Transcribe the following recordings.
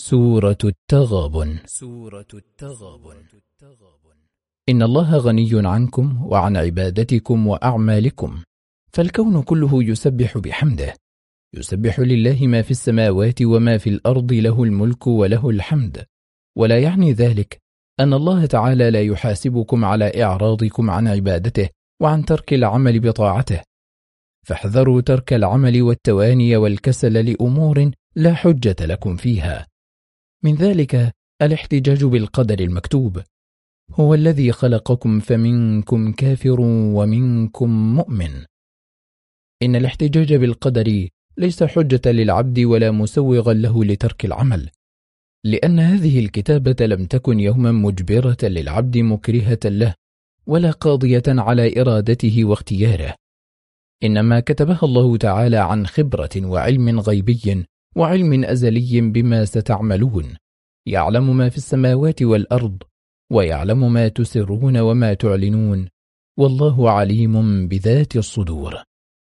سورة التغابن سورة التغابن إن الله غني عنكم وعن عبادتكم وأعمالكم فالكون كله يسبح بحمده. يسبح لله ما في السماوات وما في الأرض له الملك وله الحمد. ولا يعني ذلك أن الله تعالى لا يحاسبكم على إعراضكم عن عبادته وعن ترك العمل بطاعته. فاحذروا ترك العمل والتواني والكسل لأمور لا حجة لكم فيها. من ذلك الاحتجاج بالقدر المكتوب. هو الذي خلقكم فمنكم كافر ومنكم مؤمن. إن الاحتجاج بالقدر ليس حجة للعبد ولا مسوغا له لترك العمل لأن هذه الكتابة لم تكن يوما مجبرة للعبد مكرهة له ولا قاضية على إرادته واختياره. إنما كتبها الله تعالى عن خبرة وعلم غيبي وعلم أزلي بما ستعملون يعلم ما في السماوات والأرض ويعلم ما تسرون وما تعلنون والله عليم بذات الصدور.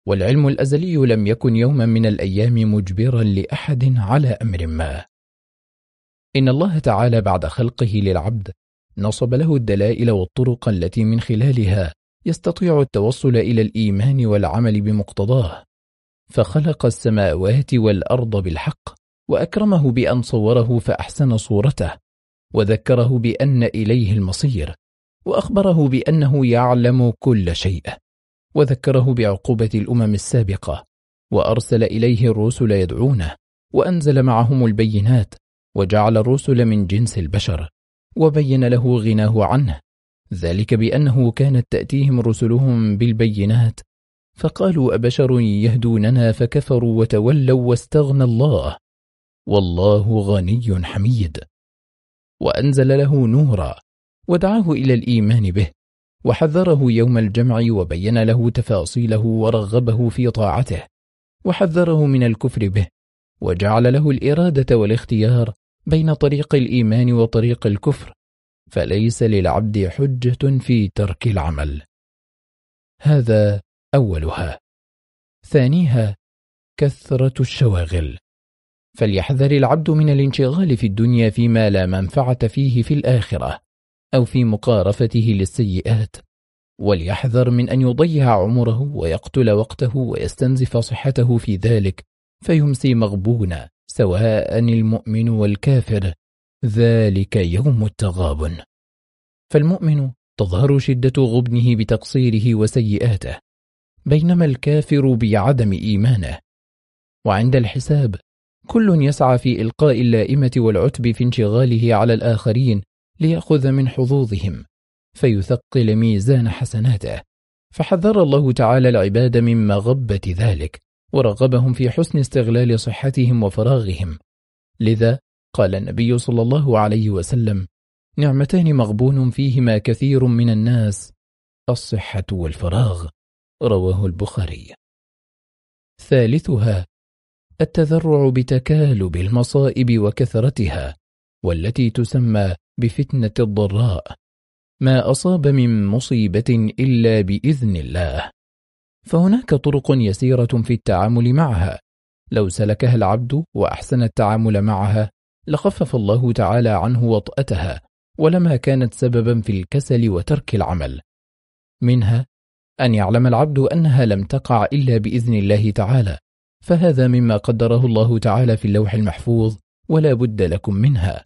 والعلم الأزلي لم يكن يوما من الأيام مجبرا لأحد على أمر ما. إن الله تعالى بعد خلقه للعبد نصب له الدلائل والطرق التي من خلالها يستطيع التوصل إلى الإيمان والعمل بمقتضاه. فخلق السماوات والأرض بالحق وأكرمه بأن صوره فأحسن صورته وذكره بأن إليه المصير وأخبره بأنه يعلم كل شيء وذكره بعقوبة الأمم السابقة وأرسل إليه الرسل يدعونه وأنزل معهم البينات وجعل الرسل من جنس البشر وبين له غناه عنه ذلك بأنه كانت تأتيهم رسلهم بالبينات فقالوا أبشر يهدوننا فكفروا وتولوا واستغنى الله. والله غني حميد. وأنزل له نورا. ودعاه إلى الإيمان به. وحذره يوم الجمع وبين له تفاصيله ورغبه في طاعته. وحذره من الكفر به. وجعل له الإرادة والاختيار بين طريق الإيمان وطريق الكفر. فليس للعبد حجة في ترك العمل. هذا أولها. ثانيها كثرة الشواغل. فليحذر العبد من الانشغال في الدنيا فيما لا منفعة فيه في الآخرة أو في مقارفته للسيئات. وليحذر من أن يضيع عمره ويقتل وقته ويستنزف صحته في ذلك فيمسي مغبونا سواء المؤمن والكافر. ذلك يوم التغابن. فالمؤمن تظهر شدة غبنه بتقصيره وسيئاته. بينما الكافر بعدم إيمانه. وعند الحساب كل يسعى في إلقاء اللائمة والعتب في انشغاله على الآخرين ليأخذ من حظوظهم فيثقل ميزان حسناته. فحذر الله تعالى العباد من مغبة ذلك ورغبهم في حسن استغلال صحتهم وفراغهم. لذا قال النبي صلى الله عليه وسلم نعمتان مغبون فيهما كثير من الناس الصحة والفراغ. رواه البخاري. ثالثها التذرع بتكالب المصائب وكثرتها والتي تسمى بفتنة الضراء. ما أصاب من مصيبة إلا بإذن الله. فهناك طرق يسيرة في التعامل معها. لو سلكها العبد وأحسن التعامل معها لخفف الله تعالى عنه وطأتها ولما كانت سببا في الكسل وترك العمل. منها أن يعلم العبد أنها لم تقع إلا بإذن الله تعالى فهذا مما قدره الله تعالى في اللوح المحفوظ ولا بد لكم منها.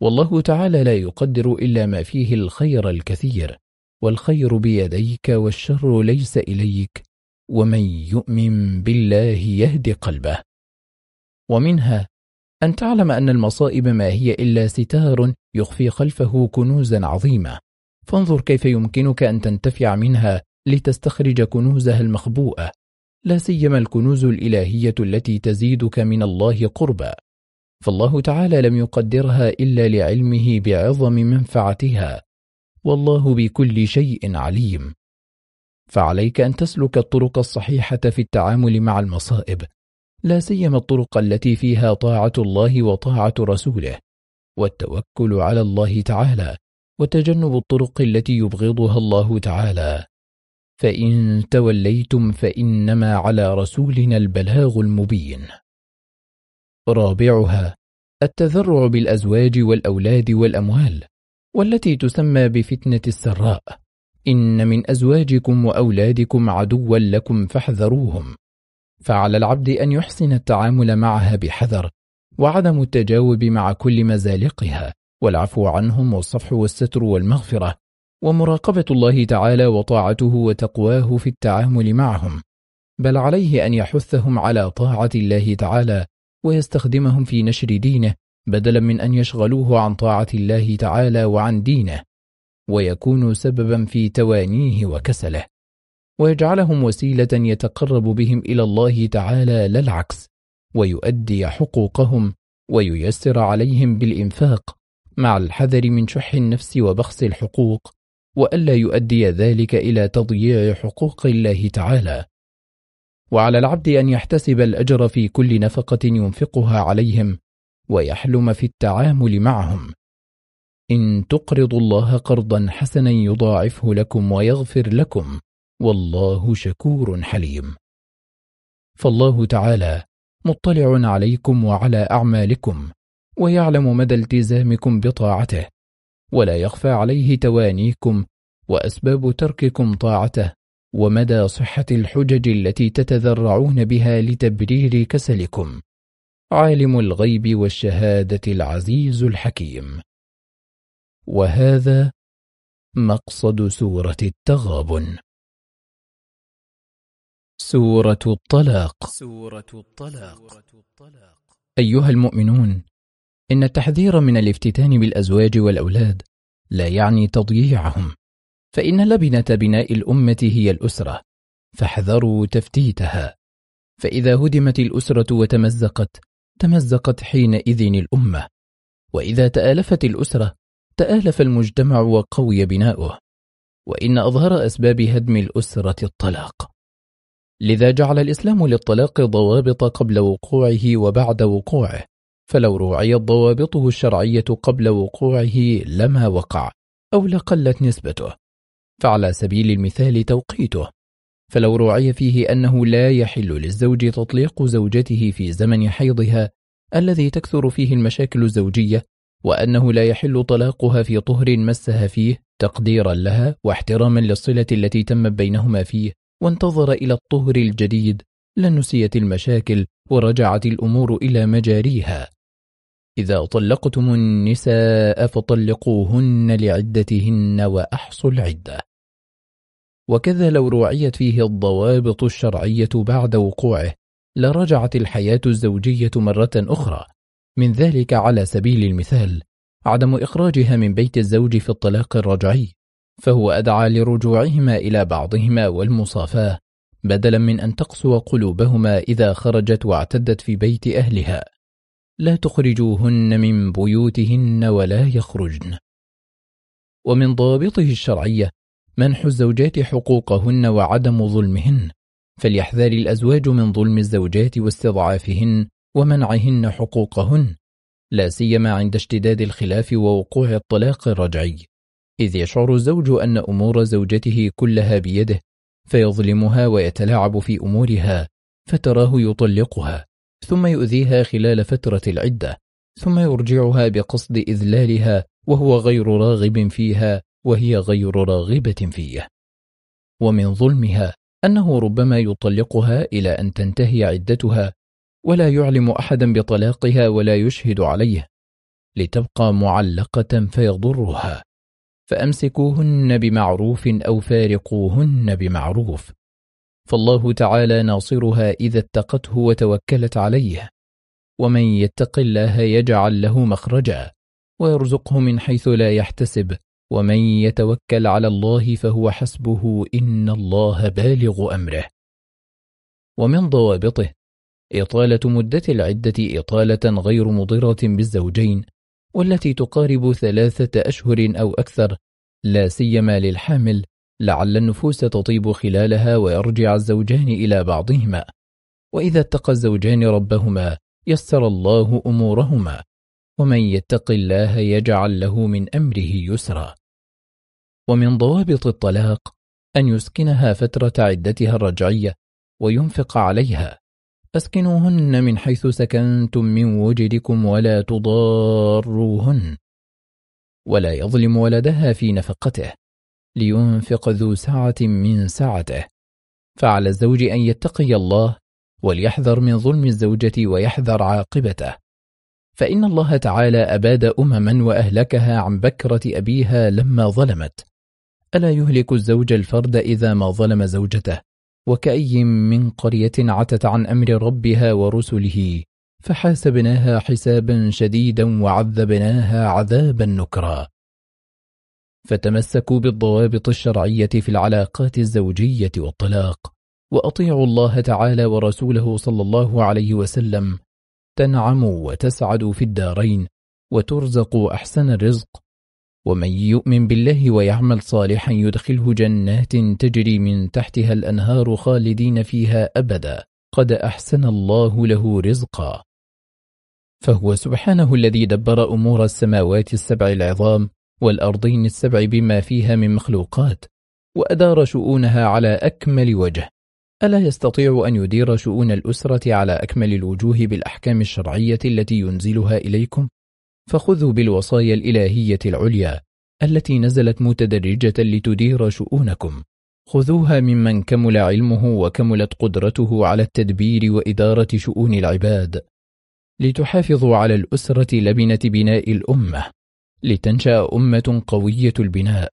والله تعالى لا يقدر إلا ما فيه الخير الكثير والخير بيديك والشر ليس إليك ومن يؤمن بالله يهد قلبه. ومنها أن تعلم أن المصائب ما هي إلا ستار يخفي خلفه كنوزا عظيمة. فانظر كيف يمكنك أن تنتفع منها لتستخرج كنوزها المخبوءة لا سيما الكنوز الإلهية التي تزيدك من الله قربا. فالله تعالى لم يقدرها إلا لعلمه بعظم منفعتها. والله بكل شيء عليم. فعليك أن تسلك الطرق الصحيحة في التعامل مع المصائب لا سيما الطرق التي فيها طاعة الله وطاعة رسوله. والتوكل على الله تعالى وتجنب الطرق التي يبغضها الله تعالى. فإن توليتم فإنما على رسولنا البلاغ المبين. رابعها التذرع بالأزواج والأولاد والأموال والتي تسمى بفتنة السراء. إن من أزواجكم وأولادكم عدوا لكم فاحذروهم. فعلى العبد أن يحسن التعامل معها بحذر وعدم التجاوب مع كل مزالقها والعفو عنهم والصفح والستر والمغفرة. ومراقبة الله تعالى وطاعته وتقواه في التعامل معهم. بل عليه أن يحثهم على طاعة الله تعالى ويستخدمهم في نشر دينه بدلا من أن يشغلوه عن طاعة الله تعالى وعن دينه ويكون سببا في توانيه وكسله. ويجعلهم وسيلة يتقرب بهم إلى الله تعالى لا العكس ويؤدي حقوقهم وييسر عليهم بالإنفاق مع الحذر من شح النفس وبخس الحقوق. وألا يؤدي ذلك إلى تضييع حقوق الله تعالى. وعلى العبد أن يحتسب الأجر في كل نفقة ينفقها عليهم ويحلم في التعامل معهم. إن تقرضوا الله قرضا حسنا يضاعفه لكم ويغفر لكم والله شكور حليم. فالله تعالى مطلع عليكم وعلى أعمالكم ويعلم مدى التزامكم بطاعته ولا يخفى عليه توانيكم وأسباب ترككم طاعته ومدى صحة الحجج التي تتذرعون بها لتبرير كسلكم. عالم الغيب والشهادة العزيز الحكيم. وهذا مقصد سورة التغابن. سورة الطلاق. سورة الطلاق. أيها المؤمنون إن التحذير من الافتتان بالأزواج والأولاد لا يعني تضييعهم فإن لبنة بناء الأمة هي الأسرة فاحذروا تفتيتها. فإذا هدمت الأسرة وتمزقت تمزقت حينئذ الأمة. وإذا تآلفت الأسرة تآلف المجتمع وقوي بناؤه. وإن أظهر أسباب هدم الأسرة الطلاق. لذا جعل الإسلام للطلاق ضوابط قبل وقوعه وبعد وقوعه. فلو روعيت ضوابطه الشرعية قبل وقوعه لما وقع أو لقلت نسبته. فعلى سبيل المثال توقيته. فلو روعي فيه أنه لا يحل للزوج تطليق زوجته في زمن حيضها الذي تكثر فيه المشاكل الزوجية وأنه لا يحل طلاقها في طهر مسها فيه تقديرا لها واحتراما للصلة التي تم بينهما فيه وانتظر إلى الطهر الجديد لنسيت المشاكل ورجعت الأمور إلى مجاريها. إذا طلقتم النساء فطلقوهن لعدتهن وأحصوا العدة. وكذا لو روعيت فيه الضوابط الشرعية بعد وقوعه لرجعت الحياة الزوجية مرة أخرى. من ذلك على سبيل المثال عدم إخراجها من بيت الزوج في الطلاق الرجعي فهو أدعى لرجوعهما إلى بعضهما والمصافاة بدلا من أن تقسو قلوبهما إذا خرجت واعتدت في بيت أهلها. لا تخرجوهن من بيوتهن ولا يخرجن. ومن ضوابطه الشرعية منح الزوجات حقوقهن وعدم ظلمهن فليحذر الأزواج من ظلم الزوجات واستضعافهن ومنعهن حقوقهن لا سيما عند اشتداد الخلاف ووقوع الطلاق الرجعي. إذ يشعر الزوج أن أمور زوجته كلها بيده فيظلمها ويتلاعب في أمورها فتراه يطلقها ثم يؤذيها خلال فترة العدة ثم يرجعها بقصد إذلالها وهو غير راغب فيها وهي غير راغبة فيه. ومن ظلمها أنه ربما يطلقها إلى أن تنتهي عدتها ولا يعلم أحدا بطلاقها ولا يشهد عليه لتبقى معلقة فيضرها. فأمسكوهن بمعروف أو فارقوهن بمعروف. فالله تعالى ناصرها إذا اتقته وتوكلت عليه. ومن يتق الله يجعل له مخرجا ويرزقه من حيث لا يحتسب. ومن يتوكل على الله فهو حسبه إن الله بالغ أمره. ومن ضوابطه إطالة مدة العدة إطالة غير مضرة بالزوجين. والتي تقارب ثلاثة أشهر أو أكثر لا سيما للحامل لعل النفوس تطيب خلالها ويرجع الزوجان إلى بعضهما. وإذا اتقى الزوجان ربهما يسر الله أمورهما. ومن يتق الله يجعل له من أمره يسرا. ومن ضوابط الطلاق أن يسكنها فترة عدتها الرجعية وينفق عليها. أسكنوهن من حيث سكنتم من وجدكم ولا تضاروهن. ولا يظلم ولدها في نفقته لينفق ذو سعة من سعته. فعلى الزوج أن يتقي الله وليحذر من ظلم الزوجة ويحذر عاقبته. فإن الله تعالى أباد أمما وأهلكها عن بكرة أبيها لما ظلمت. ألا يهلك الزوج الفرد إذا ما ظلم زوجته؟ وكأي من قرية عتت عن أمر ربها ورسله فحاسبناها حسابا شديدا وعذبناها عذابا نكرا. فتمسكوا بالضوابط الشرعية في العلاقات الزوجية والطلاق وأطيعوا الله تعالى ورسوله صلى الله عليه وسلم. تنعموا وتسعدوا في الدارين وترزقوا أحسن الرزق. ومن يؤمن بالله ويعمل صالحا يدخله جنات تجري من تحتها الأنهار خالدين فيها أبدا. قد أحسن الله له رزقا. فهو سبحانه الذي دبر أمور السماوات السبع العظام والأرضين السبع بما فيها من مخلوقات وأدار شؤونها على أكمل وجه. ألا يستطيع أن يدير شؤون الأسرة على أكمل الوجوه بالأحكام الشرعية التي ينزلها إليكم؟ فخذوا بالوصايا الإلهية العليا التي نزلت متدرجة لتدير شؤونكم. خذوها ممن كمل علمه وكملت قدرته على التدبير وإدارة شؤون العباد. لتحافظوا على الأسرة لبنة بناء الأمة. لتنشأ أمة قوية البناء.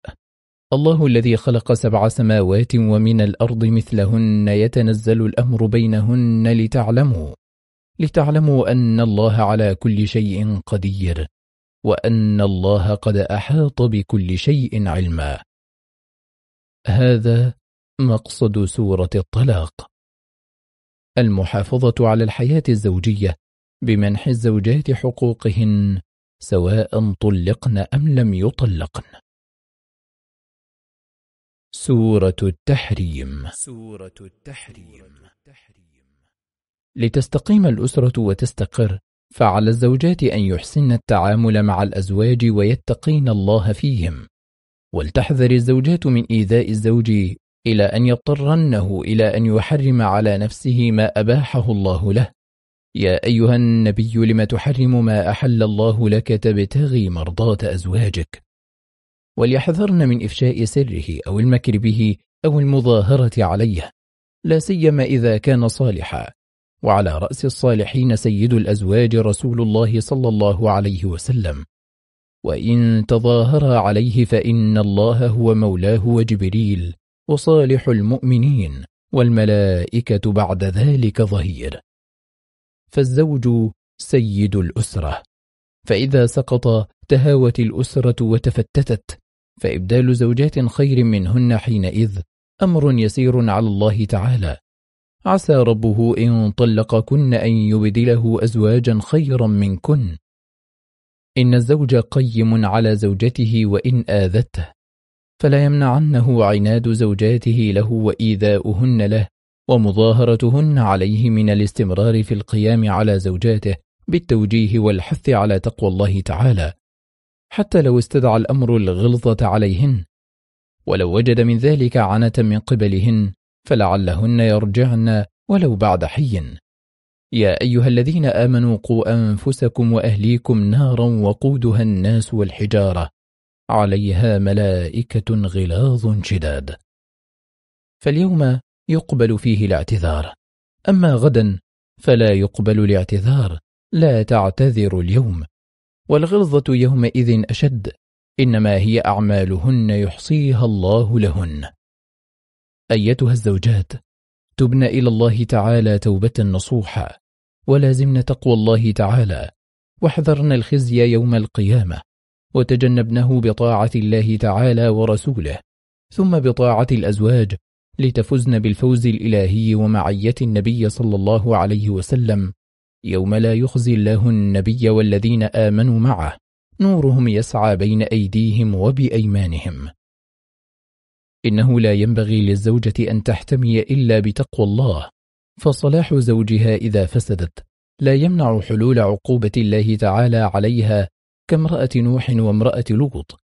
الله الذي خلق سبع سماوات ومن الأرض مثلهن يتنزل الأمر بينهن لتعلموا. لتعلموا أن الله على كل شيء قدير وأن الله قد أحاط بكل شيء علما. هذا مقصد سورة الطلاق. المحافظة على الحياة الزوجية بمنح الزوجات حقوقهن سواء طلقن أم لم يطلقن. سورة التحريم. سورة التحريم. لتستقيم الأسرة وتستقر. فعلى الزوجات أن يحسن التعامل مع الأزواج ويتقين الله فيهم. ولتحذر الزوجات من إيذاء الزوج إلى أن يضطرنه إلى أن يحرم على نفسه ما أباحه الله له. يا أيها النبي لم تحرم ما أحل الله لك تبتغي مرضات أزواجك؟ وليحذرن من إفشاء سره أو المكر به أو المظاهرة عليه. لا سيما إذا كان صالحا. وعلى رأس الصالحين سيد الأزواج رسول الله صلى الله عليه وسلم. وإن تظاهر عليه فإن الله هو مولاه وجبريل وصالح المؤمنين والملائكة بعد ذلك ظهير. فالزوج سيد الأسرة. فإذا سقط تهاوت الأسرة وتفتتت فإبدال زوجات خير منهن حينئذ أمر يسير على الله تعالى. عسى ربه إن طلقكن أن يبدله أزواجا خيرا منكن. إن الزوج قيم على زوجته وإن آذته فلا يمنعنه عناد زوجاته له وإيذاؤهن له ومظاهرتهن عليه من الاستمرار في القيام على زوجاته بالتوجيه والحث على تقوى الله تعالى. حتى لو استدعى الأمر الغلظة عليهن ولو وجد من ذلك عنة من قبلهن فلعلهن يرجعن ولو بعد حي يا أيها الذين آمنوا قوا أنفسكم وأهليكم نارا وقودها الناس والحجارة. عليها ملائكة غلاظ شداد. فاليوم يقبل فيه الاعتذار. أما غدا فلا يقبل الاعتذار. لا تعتذر اليوم. والغلظة يومئذ أشد. إنما هي أعمالهن يحصيها الله لهن. أيتها الزوجات تبن إلى الله تعالى توبة نصوحا ولازمن تقوى الله تعالى واحذرن الخزي يوم القيامة وتجنبنه بطاعة الله تعالى ورسوله ثم بطاعة الأزواج لتفزن بالفوز الإلهي ومعية النبي صلى الله عليه وسلم يوم لا يخزي الله النبي والذين آمنوا معه نورهم يسعى بين أيديهم وبأيمانهم. إنه لا ينبغي للزوجة أن تحتمي إلا بتقوى الله فصلاح زوجها إذا فسدت. لا يمنع حلول عقوبة الله تعالى عليها كامرأة نوح وامرأة لوط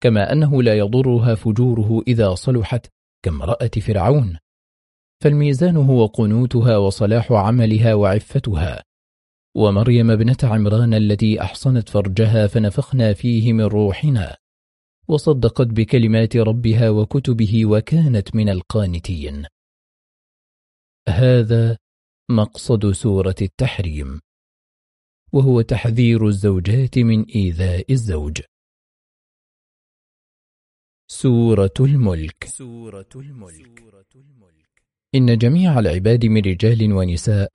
كما أنه لا يضرها فجوره إذا صلحت كامرأة فرعون. فالميزان هو قنوتها وصلاح عملها وعفتها. ومريم ابنة عمران التي أحصنت فرجها فنفخنا فيه من روحنا. وصدقت بكلمات ربها وكتبه وكانت من القانتين. هذا مقصد سورة التحريم وهو تحذير الزوجات من إيذاء الزوج. سورة الملك. سورة الملك. إن جميع العباد من رجال ونساء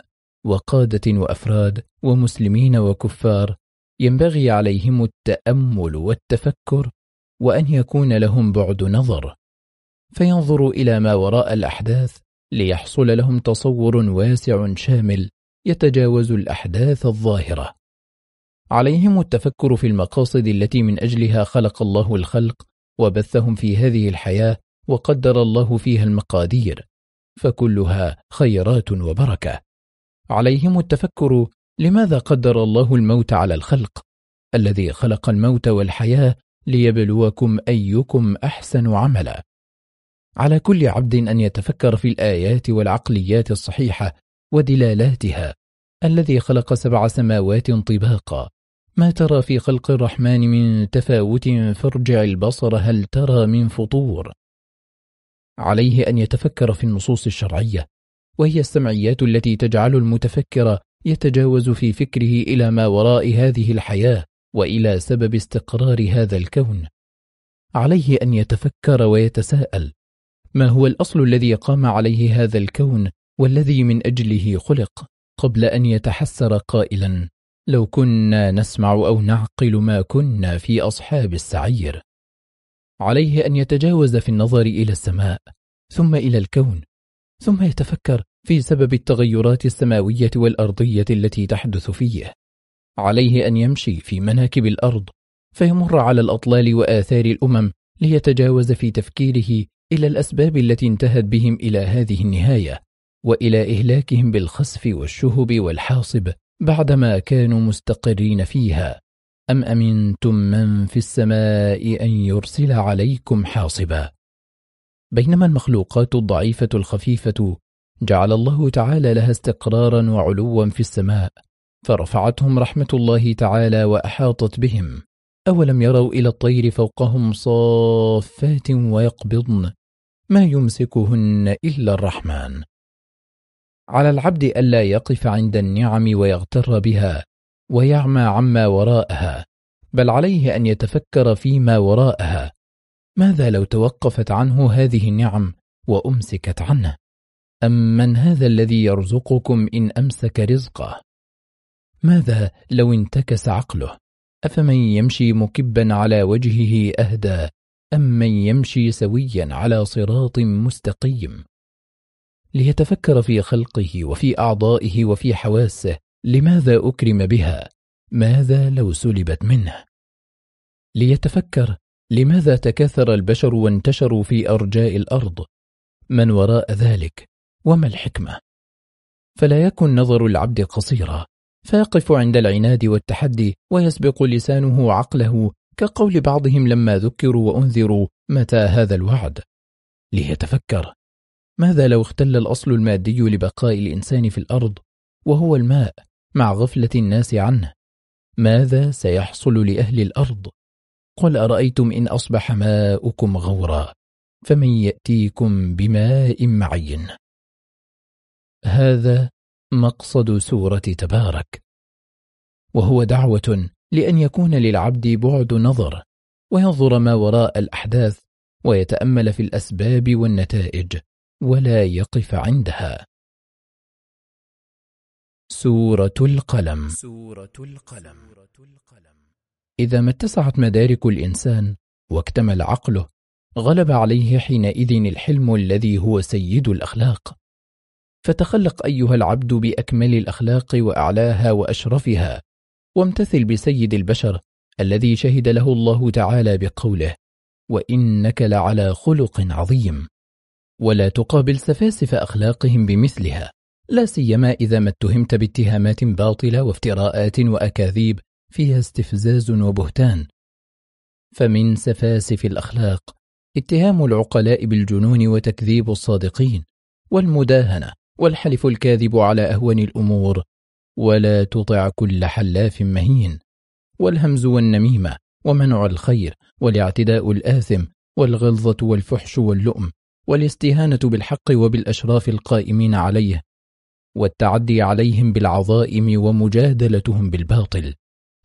وقادة وأفراد ومسلمين وكفار ينبغي عليهم التأمل والتفكر وأن يكون لهم بعد نظر. فينظروا إلى ما وراء الأحداث ليحصل لهم تصور واسع شامل يتجاوز الأحداث الظاهرة. عليهم التفكر في المقاصد التي من أجلها خلق الله الخلق وبثهم في هذه الحياة وقدر الله فيها المقادير فكلها خيرات وبركة. عليهم التفكر لماذا قدر الله الموت على الخلق الذي خلق الموت والحياة ليبلوكم أيكم أحسن عملا. على كل عبد أن يتفكر في الآيات والعقليات الصحيحة ودلالاتها. الذي خلق سبع سماوات طباقا. ما ترى في خلق الرحمن من تفاوت؟ فارجع البصر هل ترى من فطور؟ عليه أن يتفكر في النصوص الشرعية. وهي السمعيات التي تجعل المتفكر يتجاوز في فكره إلى ما وراء هذه الحياة. وإلى سبب استقرار هذا الكون. عليه أن يتفكر ويتساءل ما هو الأصل الذي قام عليه هذا الكون والذي من أجله خلق قبل أن يتحسر قائلا لو كنا نسمع أو نعقل ما كنا في أصحاب السعير؟ عليه أن يتجاوز في النظر إلى السماء ثم إلى الكون ثم يتفكر في سبب التغيرات السماوية والأرضية التي تحدث فيه. عليه أن يمشي في مناكب الأرض فيمر على الأطلال وآثار الأمم ليتجاوز في تفكيره إلى الأسباب التي انتهت بهم إلى هذه النهاية وإلى إهلاكهم بالخسف والشهب والحاصب بعدما كانوا مستقرين فيها. أم أمنتم من في السماء أن يرسل عليكم حاصبا؟ بينما المخلوقات الضعيفة الخفيفة جعل الله تعالى لها استقرارا وعلوا في السماء فرفعتهم رحمة الله تعالى وأحاطت بهم. أولم يروا إلى الطير فوقهم صافات ويقبضن؟ ما يمسكهن إلا الرحمن. على العبد ألا يقف عند النعم ويغتر بها ويعمى عما وراءها بل عليه أن يتفكر فيما وراءها. ماذا لو توقفت عنه هذه النعم وأمسكت عنه؟ أم من هذا الذي يرزقكم إن أمسك رزقه؟ ماذا لو انتكس عقله؟ أفمن يمشي مكبا على وجهه أهدى أم من يمشي سويا على صراط مستقيم؟ ليتفكر في خلقه وفي أعضائه وفي حواسه لماذا أكرم بها؟ ماذا لو سلبت منه؟ ليتفكر لماذا تكاثر البشر وانتشروا في أرجاء الأرض؟ من وراء ذلك؟ وما الحكمة؟ فلا يكن نظر العبد قصيرا. فيقف عند العناد والتحدي ويسبق لسانه عقله كقول بعضهم لما ذكروا وأنذروا متى هذا الوعد؟ ليتفكر. ماذا لو اختل الأصل المادي لبقاء الإنسان في الأرض وهو الماء مع غفلة الناس عنه؟ ماذا سيحصل لأهل الأرض؟ قل أرأيتم إن أصبح ماؤكم غورا فمن يأتيكم بماء معين. هذا مقصد سورة تبارك. وهو دعوة لأن يكون للعبد بعد نظر وينظر ما وراء الأحداث ويتأمل في الأسباب والنتائج ولا يقف عندها. سورة القلم. سورة القلم. إذا ما اتسعت مدارك الإنسان واكتمل عقله غلب عليه حينئذ الحلم الذي هو سيد الأخلاق. فتخلق أيها العبد بأكمل الأخلاق وأعلاها وأشرفها وامتثل بسيد البشر الذي شهد له الله تعالى بقوله وإنك لعلى خلق عظيم ولا تقابل سفاسف أخلاقهم بمثلها لا سيما إذا ما اتهمت باتهامات باطلة وافتراءات وأكاذيب فيها استفزاز وبهتان. فمن سفاسف الأخلاق اتهام العقلاء بالجنون وتكذيب الصادقين والمداهنة والحلف الكاذب على أهون الأمور ولا تطع كل حلاف مهين والهمز والنميمة ومنع الخير والاعتداء الآثم والغلظة والفحش واللؤم والاستهانة بالحق وبالأشراف القائمين عليه والتعدي عليهم بالعظائم ومجادلتهم بالباطل.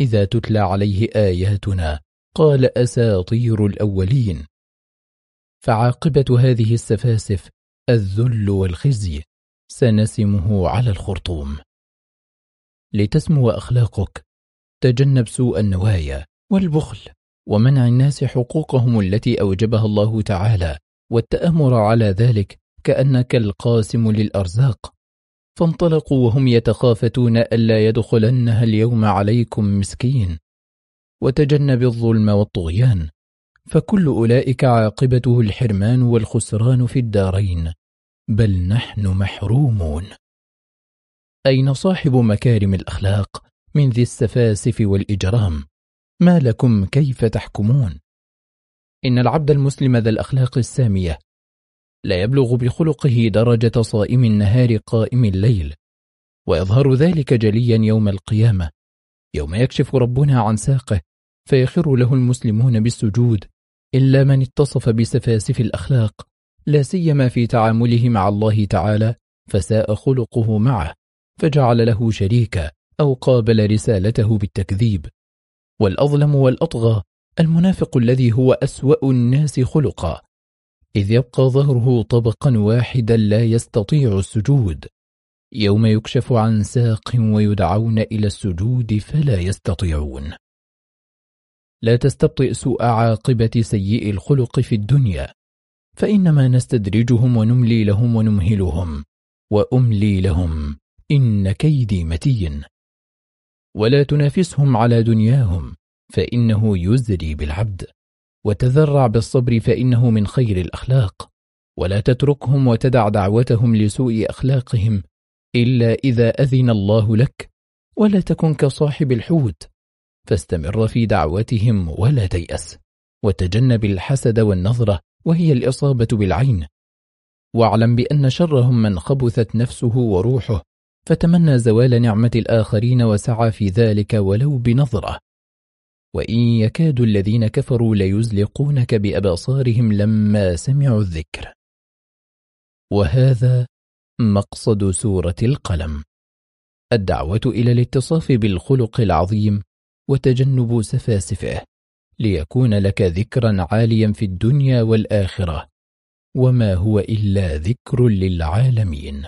إذا تتلى عليه آياتنا قال أساطير الأولين. فعاقبة هذه السفاسف الذل والخزي. سنسمه على الخرطوم. لتسمو أخلاقك تجنب سوء النوايا والبخل ومنع الناس حقوقهم التي أوجبها الله تعالى والتأمر على ذلك كأنك القاسم للأرزاق. فانطلقوا وهم يتخافتون ألا يدخلنها اليوم عليكم مسكين. وتجنب الظلم والطغيان فكل أولئك عاقبته الحرمان والخسران في الدارين. بل نحن محرومون. أين صاحب مكارم الأخلاق من ذي السفاسف والإجرام؟ ما لكم كيف تحكمون؟ إن العبد المسلم ذا الأخلاق السامية لا يبلغ بخلقه درجة صائم النهار قائم الليل ويظهر ذلك جليا يوم القيامة. يوم يكشف ربنا عن ساقه فيخر له المسلمون بالسجود إلا من اتصف بسفاسف الأخلاق. لا سيما في تعامله مع الله تعالى فساء خلقه معه فجعل له شريكا أو قابل رسالته بالتكذيب. والأظلم والأطغى المنافق الذي هو أسوأ الناس خلقا. إذ يبقى ظهره طبقا واحدا لا يستطيع السجود. يوم يكشف عن ساق ويدعون إلى السجود فلا يستطيعون. لا تستبطئ سوء عاقبة سيء الخلق في الدنيا. فإنما نستدرجهم ونملي لهم ونمهلهم وأملي لهم إن كيدي متين. ولا تنافسهم على دنياهم فإنه يزري بالعبد. وتذرع بالصبر فإنه من خير الأخلاق. ولا تتركهم وتدع دعوتهم لسوء أخلاقهم إلا إذا أذن الله لك ولا تكن كصاحب الحوت. فاستمر في دعوتهم ولا تيأس. وتجنب الحسد والنظرة وهي الإصابة بالعين. واعلم بأن شرهم من خبثت نفسه وروحه فتمنى زوال نعمة الآخرين وسعى في ذلك ولو بنظرة. وإن يكاد الذين كفروا ليزلقونك بأبصارهم لما سمعوا الذكر. وهذا مقصد سورة القلم. الدعوة إلى الاتصاف بالخلق العظيم وتجنب سفاسفه. ليكون لك ذكرا عاليا في الدنيا والآخرة وما هو إلا ذكر للعالمين.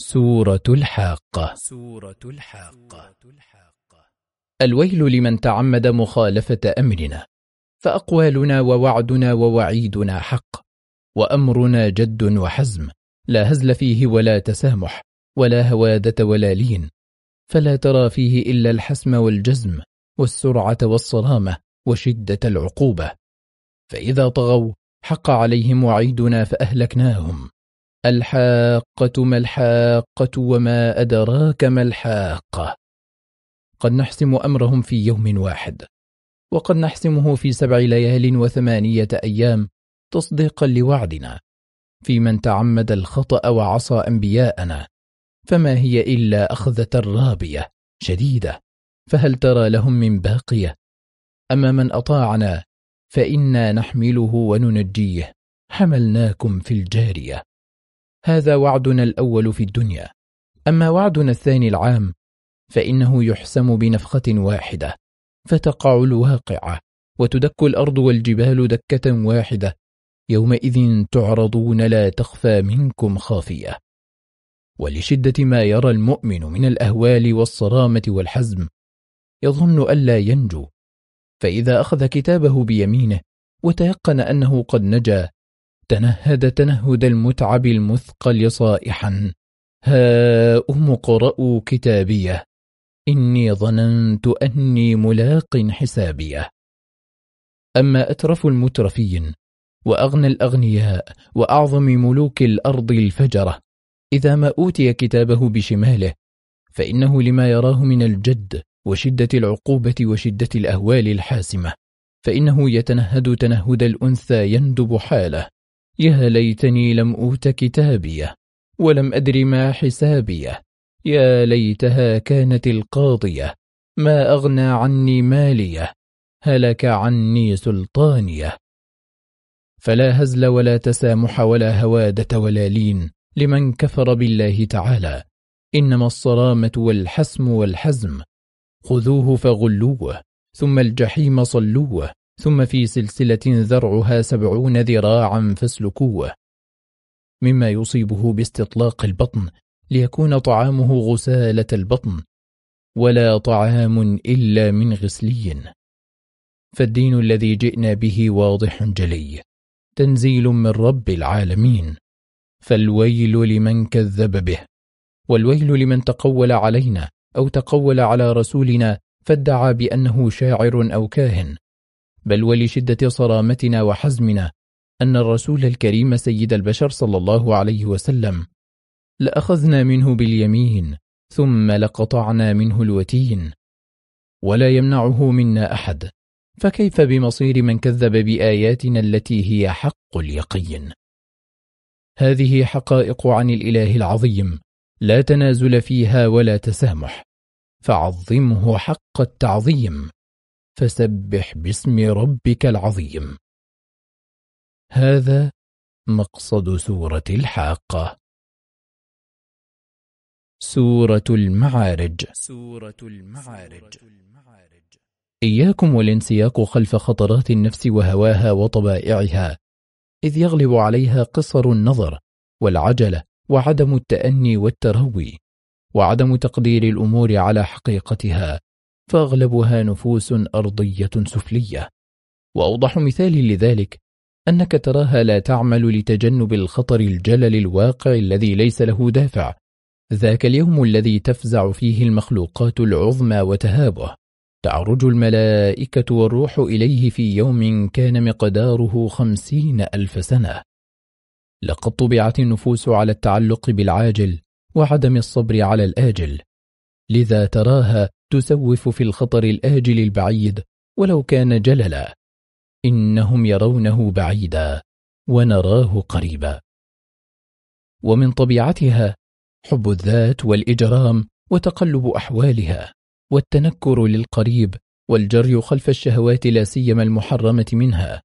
سورة الحاقة. سورة الحاقة. الويل لمن تعمد مخالفة أمرنا فأقوالنا ووعدنا ووعيدنا حق وأمرنا جد وحزم لا هزل فيه ولا تسامح ولا هوادة ولا لين فلا ترى فيه إلا الحسم والجزم والسرعة والصرامة وشدة العقوبة. فإذا طغوا حق عليهم وعيدنا فأهلكناهم. الحاقة ما الحاقة وما أدراك ما الحاقة. قد نحسم أمرهم في يوم واحد. وقد نحسمه في سبع ليال وثمانية أيام تصديقا لوعدنا. في من تعمد الخطأ وعصى أنبياءنا. فما هي إلا أخذة رابية شديدة. فهل ترى لهم من باقية؟ أما من أطاعنا فإنا نحمله وننجيه. حملناكم في الجارية. هذا وعدنا الأول في الدنيا. أما وعدنا الثاني العام فإنه يحسم بنفخة واحدة فتقع الواقعة وتدك الأرض والجبال دكة واحدة. يومئذ تعرضون لا تخفى منكم خافية. ولشدة ما يرى المؤمن من الأهوال والصرامة والحزم يظن ألا ينجو. فإذا أخذ كتابه بيمينه وتيقن أنه قد نجا تنهد تنهد المتعب المثقل صائحا هاؤم اقرءوا كتابيه إني ظننت أني ملاق حسابيه. أما أترف المترفين وأغنى الأغنياء وأعظم ملوك الأرض الفجرة إذا ما أوتي كتابه بشماله فإنه لما يراه من الجد وشدة العقوبة وشدة الأهوال الحاسمة فإنه يتنهد تنهد الأنثى يندب حاله. يا ليتني لم أوت كتابيه ولم أدر ما حسابيه. يا ليتها كانت القاضية ما أغنى عني ماليه هلك عني سلطانيه. فلا هزل ولا تسامح ولا هوادة ولا لين لمن كفر بالله تعالى. إنما الصرامة والحسم والحزم خذوه فغلوه ثم الجحيم صلوه ثم في سلسلة ذرعها سبعون ذراعا فاسلكوه. مما يصيبه باستطلاق البطن ليكون طعامه غسالة البطن ولا طعام إلا من غسلين فالدين الذي جئنا به واضح جلي تنزيل من رب العالمين. فالويل لمن كذب به والويل لمن تقول علينا أو تقول على رسولنا فادعى بأنه شاعر أو كاهن. بل ولشدة صرامتنا وحزمنا أن الرسول الكريم سيد البشر صلى الله عليه وسلم لأخذنا منه باليمين ثم لقطعنا منه الوتين. ولا يمنعه منا أحد. فكيف بمصير من كذب بآياتنا التي هي حق اليقين؟ هذه حقائق عن الإله العظيم. لا تنازل فيها ولا تسامح. فعظمه حق التعظيم. فسبح باسم ربك العظيم. هذا مقصد سورة الحاقة. سورة المعارج. سورة المعارج. إياكم والانسياق خلف خطرات النفس وهواها وطبائعها إذ يغلب عليها قصر النظر والعجلة. وعدم التأني والتروي وعدم تقدير الأمور على حقيقتها فأغلبها نفوس أرضية سفلية. وأوضح مثال لذلك أنك تراها لا تعمل لتجنب الخطر الجلل الواقع الذي ليس له دافع ذاك اليوم الذي تفزع فيه المخلوقات العظمى وتهابه. تعرج الملائكة والروح إليه في يوم كان مقداره خمسين ألف سنة. لقد طبعت النفوس على التعلق بالعاجل وعدم الصبر على الآجل. لذا تراها تسوف في الخطر الآجل البعيد ولو كان جللا. إنهم يرونه بعيدا ونراه قريبا. ومن طبيعتها حب الذات والإجرام وتقلب أحوالها والتنكر للقريب والجري خلف الشهوات لا سيما المحرمة منها.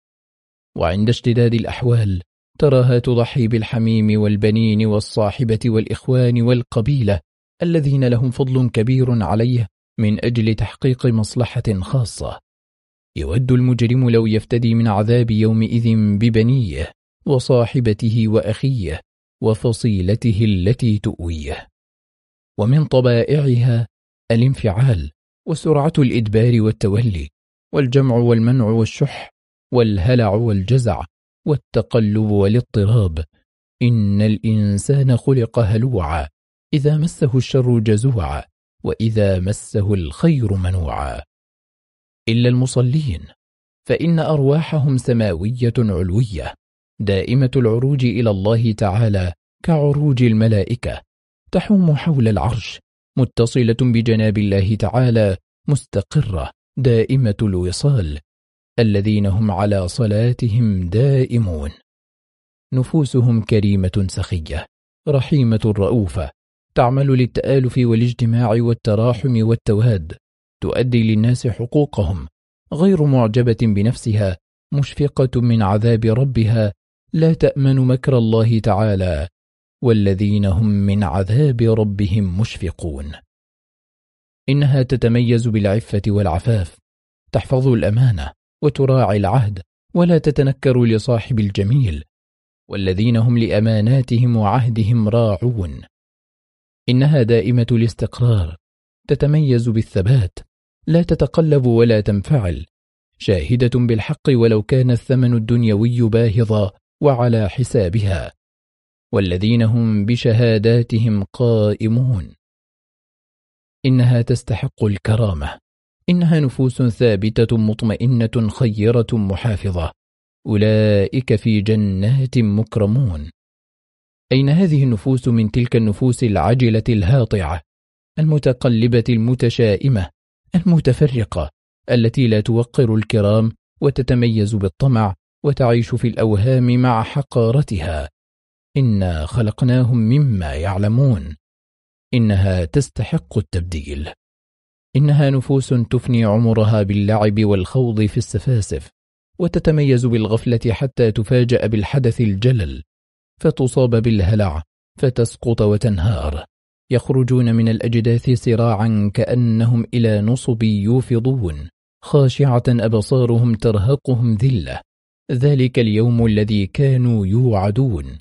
وعند اشتداد الأحوال تراها تضحي بالحميم والبنين والصاحبة والإخوان والقبيلة الذين لهم فضل كبير عليه من أجل تحقيق مصلحة خاصة. يود المجرم لو يفتدي من عذاب يومئذ ببنيه وصاحبته وأخيه وفصيلته التي تؤويه. ومن طبائعها الانفعال وسرعة الإدبار والتولي والجمع والمنع والشح والهلع والجزع والتقلب والاضطراب. إن الإنسان خلق هلوعا إذا مسه الشر جزوعا وإذا مسه الخير منوعا. إلا المصلين فإن أرواحهم سماوية علوية دائمة العروج إلى الله تعالى كعروج الملائكة تحوم حول العرش متصلة بجناب الله تعالى مستقرة دائمة الوصال. الذين هم على صلاتهم دائمون. نفوسهم كريمة سخية رحيمة رؤوفة تعمل للتآلف والاجتماع والتراحم والتواد تؤدي للناس حقوقهم. غير معجبة بنفسها مشفقة من عذاب ربها لا تأمن مكر الله تعالى. والذين هم من عذاب ربهم مشفقون. إنها تتميز بالعفة والعفاف تحفظ الأمانة. وتراعي العهد ولا تتنكر لصاحب الجميل والذين هم لأماناتهم وعهدهم راعون. إنها دائمة الاستقرار تتميز بالثبات لا تتقلب ولا تنفعل شاهدة بالحق ولو كان الثمن الدنيوي باهظا وعلى حسابها. والذين هم بشهاداتهم قائمون. إنها تستحق الكرامة. إنها نفوس ثابتة مطمئنة خيرة محافظة. أولئك في جنات مكرمون. أين هذه النفوس من تلك النفوس العجلة الهاطعة؟ المتقلبة المتشائمة المتفرقة التي لا توقر الكرام وتتميز بالطمع وتعيش في الأوهام مع حقارتها. إنا خلقناهم مما يعلمون. إنها تستحق التبديل. إنها نفوس تفني عمرها باللعب والخوض في السفاسف وتتميز بالغفلة حتى تفاجأ بالحدث الجلل فتصاب بالهلع فتسقط وتنهار. يخرجون من الأجداث سراعا كأنهم إلى نصب يوفضون خاشعة أبصارهم ترهقهم ذلة. ذلك اليوم الذي كانوا يوعدون.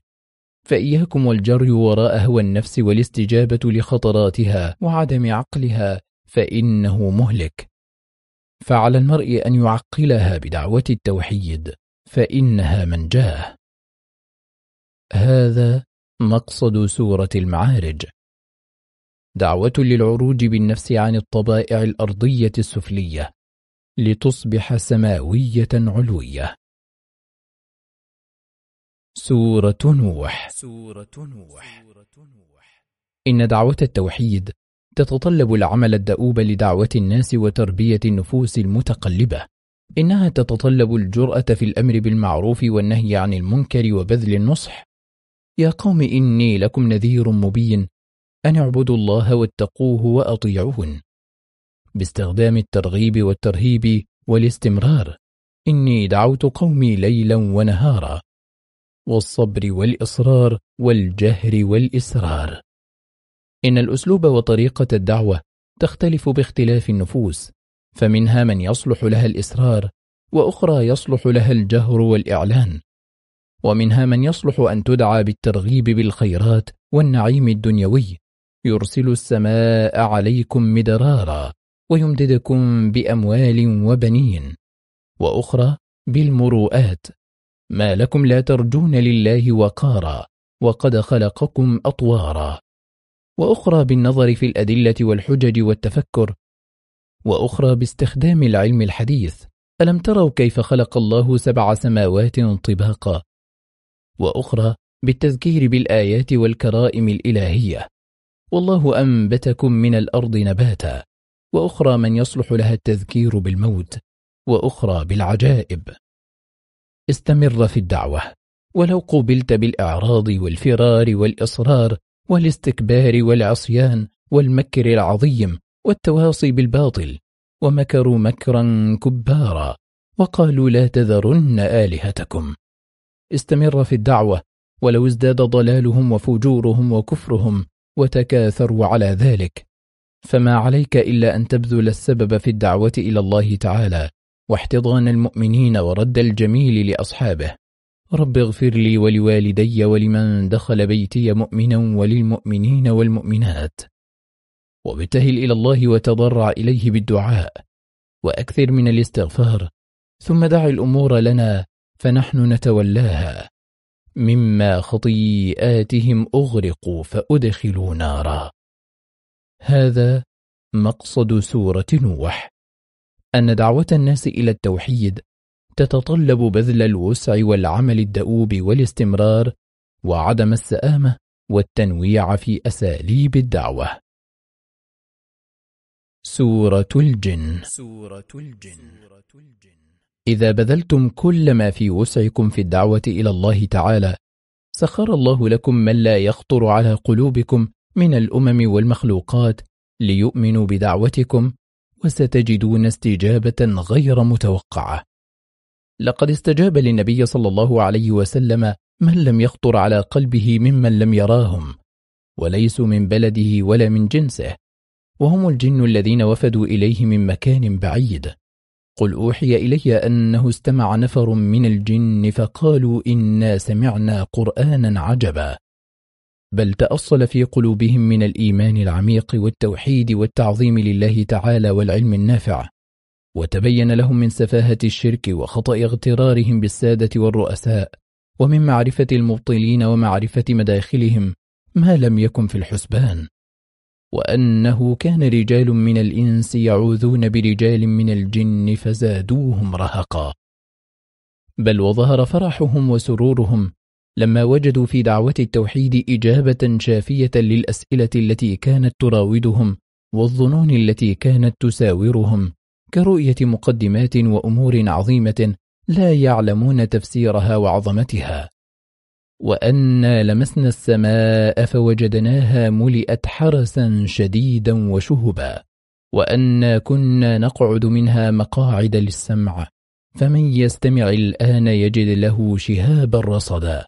فإياكم والجري وراء هوى النفس والاستجابة لخطراتها وعدم عقلها فإنه مهلك. فعلى المرء أن يعقلها بدعوة التوحيد فإنها منجاة. هذا مقصد سورة المعارج. دعوة للعروج بالنفس عن الطبائع الأرضية السفلية لتصبح سماوية علوية. سورة نوح. سورة نوح. إن دعوة التوحيد تتطلب العمل الدؤوب لدعوة الناس وتربية النفوس المتقلبة. إنها تتطلب الجرأة في الأمر بالمعروف والنهي عن المنكر وبذل النصح. يا قوم إني لكم نذير مبين. أن اعبدوا الله واتقوه وأطيعون. باستخدام الترغيب والترهيب والاستمرار. إني دعوت قومي ليلا ونهارا. والصبر والإصرار والجهر والإسرار. إن الأسلوب وطريقة الدعوة تختلف باختلاف النفوس فمنها من يصلح لها الإسرار وأخرى يصلح لها الجهر والإعلان. ومنها من يصلح أن تدعى بالترغيب بالخيرات والنعيم الدنيوي يرسل السماء عليكم مدرارا ويمددكم بأموال وبنين. وأخرى بالمروءات ما لكم لا ترجون لله وقارا وقد خلقكم أطوارا. وأخرى بالنظر في الأدلة والحجج والتفكر وأخرى باستخدام العلم الحديث. ألم تروا كيف خلق الله سبع سماوات طباقا؟ وأخرى بالتذكير بالآيات والكرائم الإلهية. والله أنبتكم من الأرض نباتا. وأخرى من يصلح لها التذكير بالموت. وأخرى بالعجائب. استمر في الدعوة. ولو قبلت بالإعراض والفرار والإصرار والاستكبار والعصيان والمكر العظيم والتواصي بالباطل ومكروا مكرا كبارا وقالوا لا تذرن آلهتكم. استمر في الدعوة ولو ازداد ضلالهم وفجورهم وكفرهم وتكاثروا على ذلك. فما عليك إلا أن تبذل السبب في الدعوة إلى الله تعالى واحتضان المؤمنين ورد الجميل لأصحابه. رب اغفر لي ولوالدي ولمن دخل بيتي مؤمنا وللمؤمنين والمؤمنات. وابتهل إلى الله وتضرع إليه بالدعاء وأكثر من الاستغفار ثم دع الأمور لنا فنحن نتولاها. مما خطيئاتهم أغرقوا فأدخلوا نارا. هذا مقصد سورة نوح. أن دعوة الناس إلى التوحيد تتطلب بذل الوسع والعمل الدؤوب والاستمرار وعدم السآمة والتنويع في أساليب الدعوة. سورة الجن. سورة الجن. إذا بذلتم كل ما في وسعكم في الدعوة إلى الله تعالى سخر الله لكم من لا يخطر على قلوبكم من الأمم والمخلوقات ليؤمنوا بدعوتكم وستجدون استجابة غير متوقعة. لقد استجاب للنبي صلى الله عليه وسلم من لم يخطر على قلبه ممن لم يراهم وليسوا من بلده ولا من جنسه وهم الجن الذين وفدوا إليه من مكان بعيد. قل أوحي إلي أنه استمع نفر من الجن فقالوا إنا سمعنا قرآنا عجبا. بل تأصل في قلوبهم من الإيمان العميق والتوحيد والتعظيم لله تعالى والعلم النافع. وتبين لهم من سفاهة الشرك وخطأ اغترارهم بالسادة والرؤساء ومن معرفة المبطلين ومعرفة مداخلهم ما لم يكن في الحسبان. وأنه كان رجال من الإنس يعوذون برجال من الجن فزادوهم رهقا. بل وظهر فرحهم وسرورهم لما وجدوا في دعوة التوحيد إجابة شافية للأسئلة التي كانت تراودهم والظنون التي كانت تساورهم. كرؤية مقدمات وأمور عظيمة لا يعلمون تفسيرها وعظمتها. وأنا لمسنا السماء فوجدناها ملئت حرسا شديدا وشهبا. وأنا كنا نقعد منها مقاعد للسمع فمن يستمع الآن يجد له شهابا رصدا.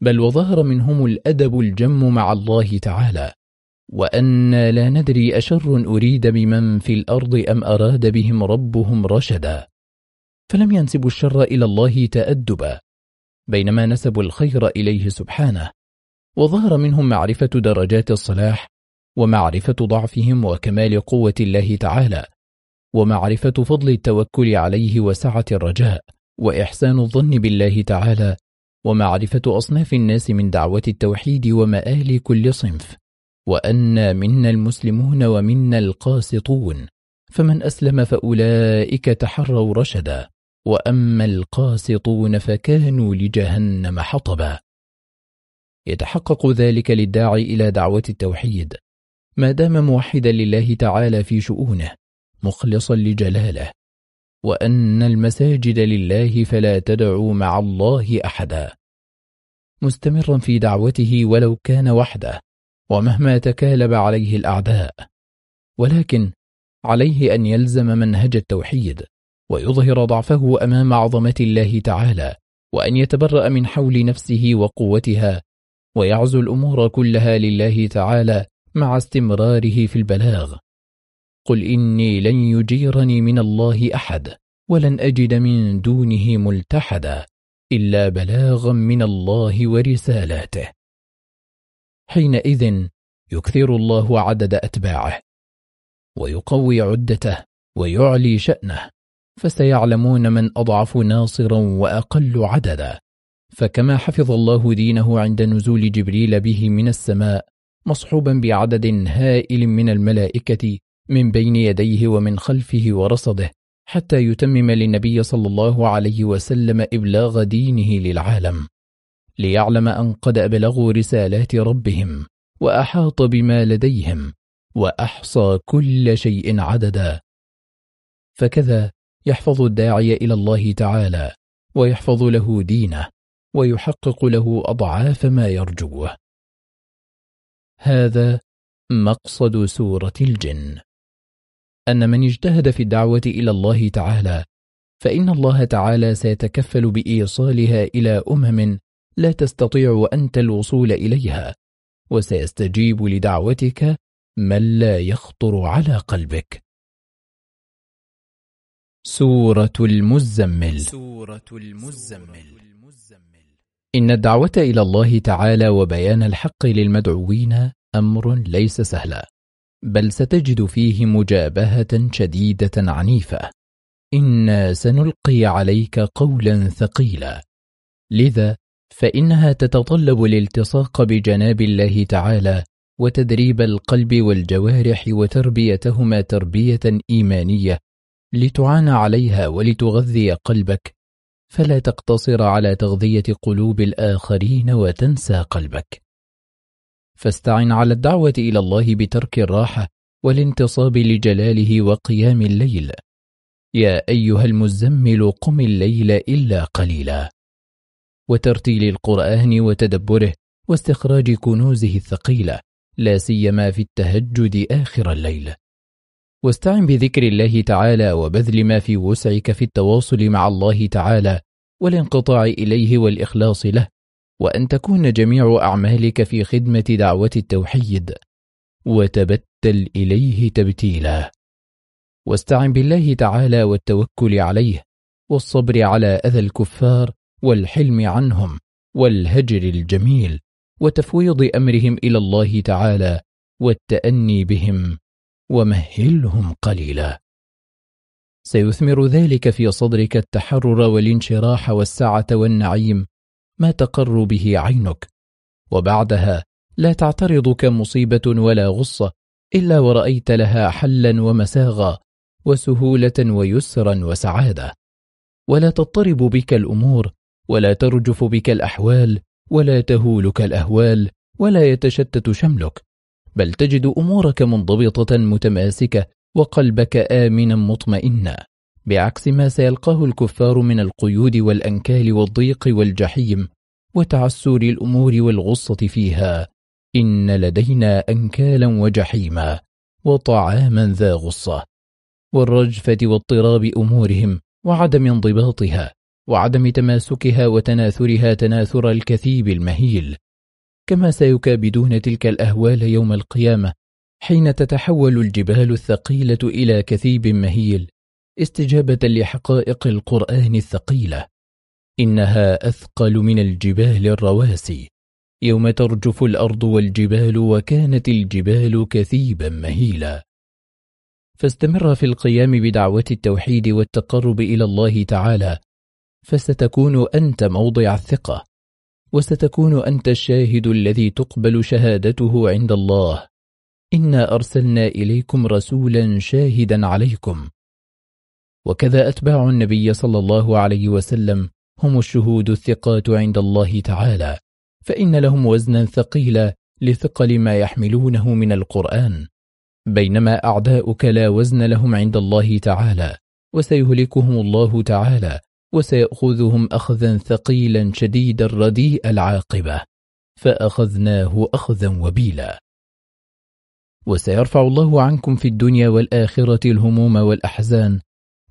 بل وظهر منهم الأدب الجم مع الله تعالى. وأنا لا ندري أشر أريد بمن في الأرض أم أراد بهم ربهم رشدا. فلم ينسبوا الشر إلى الله تأدبا بينما نسبوا الخير إليه سبحانه. وظهر منهم معرفة درجات الصلاح ومعرفة ضعفهم وكمال قوة الله تعالى ومعرفة فضل التوكل عليه وسعة الرجاء وإحسان الظن بالله تعالى ومعرفة أصناف الناس من دعوة التوحيد ومآل كل صنف. وأن منا المسلمون ومنا القاسطون فمن أسلم فأولئك تحروا رشدا وأما القاسطون فكانوا لجهنم حطبا. يتحقق ذلك للداعي إلى دعوة التوحيد. ما دام موحدا لله تعالى في شؤونه مخلصا لجلاله. وأن المساجد لله فلا تدعوا مع الله أحدا. مستمرا في دعوته ولو كان وحده. ومهما تكالب عليه الأعداء ولكن عليه أن يلزم منهج التوحيد ويظهر ضعفه أمام عظمة الله تعالى وأن يتبرأ من حول نفسه وقوتها ويعزو الأمور كلها لله تعالى مع استمراره في البلاغ. قل إني لن يجيرني من الله أحد ولن أجد من دونه ملتحدا إلا بلاغا من الله ورسالاته. حينئذ يكثر الله عدد أتباعه ويقوي عدته ويعلي شأنه فسيعلمون من أضعف ناصرا وأقل عددا. فكما حفظ الله دينه عند نزول جبريل به من السماء مصحوبا بعدد هائل من الملائكة من بين يديه ومن خلفه ورصده حتى يتمم للنبي صلى الله عليه وسلم إبلاغ دينه للعالم. ليعلم أن قد أبلغوا رسالات ربهم وأحاط بما لديهم وأحصى كل شيء عددا. فكذا يحفظ الداعي إلى الله تعالى ويحفظ له دينه ويحقق له أضعاف ما يرجوه. هذا مقصد سورة الجن. أن من اجتهد في الدعوة إلى الله تعالى فإن الله تعالى سيتكفل بإيصالها إلى أمم لا تستطيع أنت الوصول إليها وسيستجيب لدعوتك من لا يخطر على قلبك. سورة المزمل. سورة المزمل. إن الدعوة إلى الله تعالى وبيان الحق للمدعوين أمر ليس سهلا بل ستجد فيه مجابهة شديدة عنيفة. إنا سنلقي عليك قولا ثقيلا لذا فإنها تتطلب الالتصاق بجناب الله تعالى وتدريب القلب والجوارح وتربيتهما تربية إيمانية لتعان عليها ولتغذي قلبك فلا تقتصر على تغذية قلوب الآخرين وتنسى قلبك. فاستعن على الدعوة إلى الله بترك الراحة والانتصاب لجلاله وقيام الليل. يا أيها المزمل قم الليل إلا قليلا. وترتيل القرآن وتدبره واستخراج كنوزه الثقيلة لا سيما في التهجد آخر الليل. واستعن بذكر الله تعالى وبذل ما في وسعك في التواصل مع الله تعالى والانقطاع إليه والإخلاص له وأن تكون جميع أعمالك في خدمة دعوة التوحيد. وتبتل إليه تبتيلا. واستعن بالله تعالى والتوكل عليه والصبر على أذى الكفار والحلم عنهم والهجر الجميل وتفويض أمرهم إلى الله تعالى والتأني بهم ومهلهم قليلا. سيثمر ذلك في صدرك التحرر والانشراح والسعة والنعيم ما تقر به عينك وبعدها لا تعترضك مصيبة ولا غصة إلا ورأيت لها حلا ومساغا وسهولة ويسرا وسعادة. ولا تضطرب بك الأمور ولا ترجف بك الأحوال ولا تهولك الأهوال ولا يتشتت شملك بل تجد أمورك منضبطة متماسكة وقلبك آمنا مطمئنا. بعكس ما سيلقاه الكفار من القيود والأنكال والضيق والجحيم وتعسر الأمور والغصة فيها. إن لدينا أنكالا وجحيما وطعاما ذا غصة. والرجفة واضطراب أمورهم وعدم انضباطها. وعدم تماسكها وتناثرها تناثر الكثيب المهيل. كما سيكابدون تلك الأهوال يوم القيامة حين تتحول الجبال الثقيلة إلى كثيب مهيل استجابة لحقائق القرآن الثقيلة. إنها أثقل من الجبال الرواسي. يوم ترجف الأرض والجبال وكانت الجبال كثيبا مهيلا. فاستمر في القيام بدعوة التوحيد والتقرب إلى الله تعالى فستكون أنت موضع الثقة وستكون أنت الشاهد الذي تقبل شهادته عند الله. إنا أرسلنا إليكم رسولا شاهدا عليكم. وكذا أتباع النبي صلى الله عليه وسلم هم الشهود الثقات عند الله تعالى. فإن لهم وزنا ثقيلا لثقل ما يحملونه من القرآن. بينما أعداؤك لا وزن لهم عند الله تعالى وسيهلكهم الله تعالى. وسيأخذهم أخذا ثقيلا شديد رديء العاقبة فأخذناه أخذا وبيلا. وسيرفع الله عنكم في الدنيا والآخرة الهموم والأحزان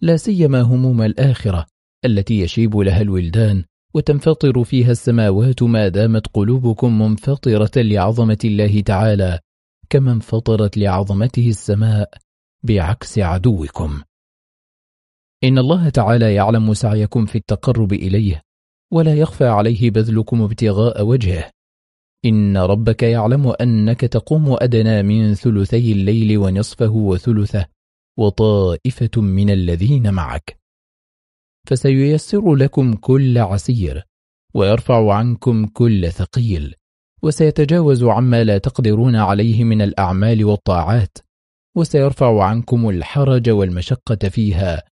لا سيما هموم الآخرة التي يشيب لها الولدان وتنفطر فيها السماوات ما دامت قلوبكم منفطرة لعظمة الله تعالى كما انفطرت لعظمته السماء بعكس عدوكم. إن الله تعالى يعلم سعيكم في التقرب إليه ولا يخفى عليه بذلكم ابتغاء وجهه. إن ربك يعلم أنك تقوم أدنى من ثلثي الليل ونصفه وثلثه وطائفة من الذين معك. فسييسر لكم كل عسير ويرفع عنكم كل ثقيل وسيتجاوز عما لا تقدرون عليه من الأعمال والطاعات وسيرفع عنكم الحرج والمشقة فيها